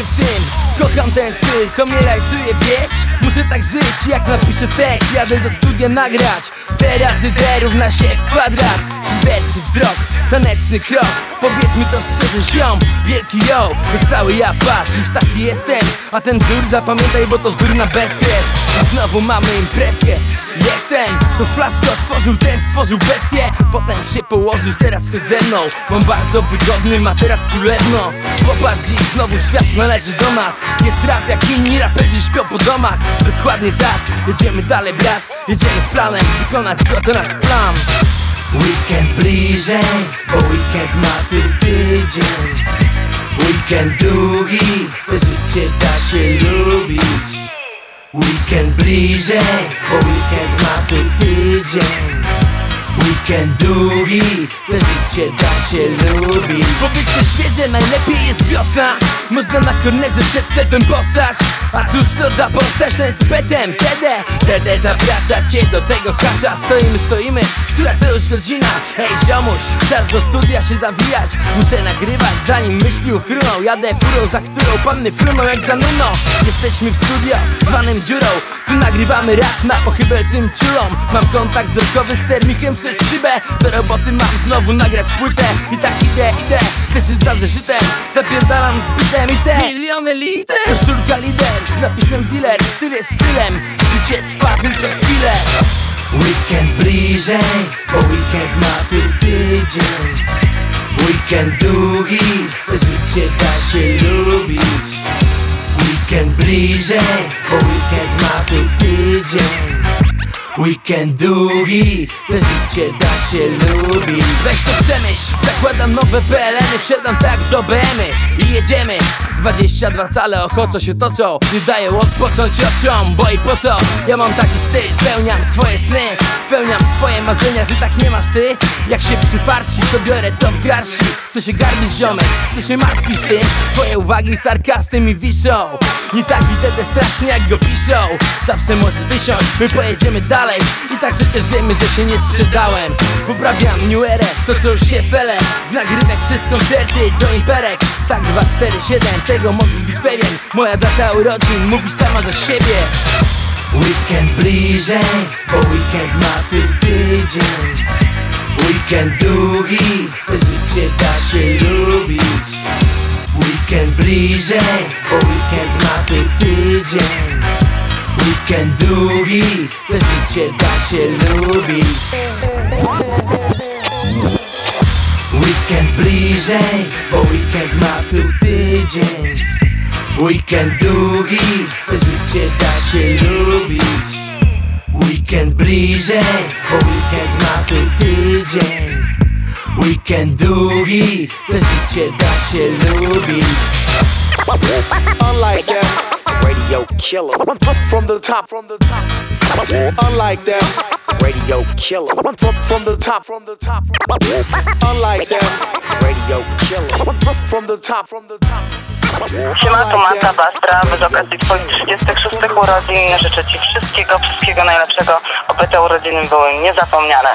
się w tym Kocham ten styl, to mnie lajcuje, wiesz? Muszę tak żyć, jak napiszę tekst. Jadę do studia nagrać. Teraz D równa się w kwadrat. Szyderczy wzrok, taneczny krok. Powiedz mi to szczerze, ziom. Wielki yo, to cały ja patrz. Już taki jestem, a ten wzór zapamiętaj Bo to wzór na I znowu mamy imprezkę Jestem, to flaszkę otworzył Ten stworzył bestię. Potem się położysz, teraz chodź ze mną. Mam bardzo wygodny materac królewno Popatrz dziś, znowu świat należy do nas. Jest rap jak inni raperzy śpią po domach. Dokładnie tak, jedziemy dalej brat. Jedziemy z planem, wykonać go to nasz plan. Weekend bliżej, bo weekend ma tu tydzień. Weekend długi, to życie da się lubić Weekend bliżej, bo weekend ma tu tydzień. Weekend długi, to życie da się lubić. Powietrze świeże, najlepiej jest wiosna. Można na kornerze przed sklepem postać. A cóż to za postać, ten z petem Tede, Tede zaprasza cię do tego hasza. Stoimy, stoimy, godzina. Hej ziomuś, czas do studia się zawijać. Muszę nagrywać zanim myśli ufruną Jadę furą, za którą panny fruną jak za nuną. Jesteśmy w studio, zwanym dziurą. Tu nagrywamy rap na pochybel tym ciulom Mam kontakt wzrokowy z sermikiem przez szybę. Do roboty mam znowu nagrać płytę. I tak idę, idę, też za zeszytem. Zapierdalam z bitem i te miliony liter. Koszulka lider, z napisem dealer Styl jest stylem, życie trwa tylko chwilę Weekend bliżej, bo weekend ma tu tydzień. Weekend długi, to życie da się lubić. Weekend bliżej, bo weekend ma tu tydzień. Weekend długi, to życie da się lubić. Weź to przemyśl, zakładam nowe PLN-y Wsiadam tak do BM-y i jedziemy 22 cale ochoczo się toczą. Nie daję odpocząć oczom, bo i po co? Ja mam taki styl, spełniam swoje sny Spełniam swoje marzenia, ty tak nie masz ty? Jak się przyfarci, to biorę to w garści. Co się garbisz ziomek, co się martwisz ty? Twoje uwagi sarkasty mi wiszą. Nie tak widzę te strasznie jak go piszą. Zawsze możesz wysiąść, my pojedziemy dalej. I tak przecież wiemy, że się nie sprzedałem Poprawiam new erę, to co już się fele. Z nagrywek przez koncerty do imperek. Tak 247, tego możesz być pewien. Moja data urodzin mówi sama za siebie. Weekend bliżej, bo weekend ma tu tydzień. Weekend długi, to życie da się lubić. Weekend bliżej, bo weekend ma tu tydzień. Weekend długi, to życie da się lubić Weekend bliżej, bo weekend ma tu tydzień. Weekend długi, to życie da się lubić. Weekend bliżej, bo weekend ma tu tydzień. Weekend długi, to życie da się lubić. Unlike them, radio killer. From the top, from the top. Unlike them, radio killer. From, from the top, from the top. Unlike them, radio killer. From the top, from the top. Siema, tu Marta Bastra. Z okazji Twoich 36 urodzin życzę Ci wszystkiego, wszystkiego najlepszego. Oby te urodziny były niezapomniane.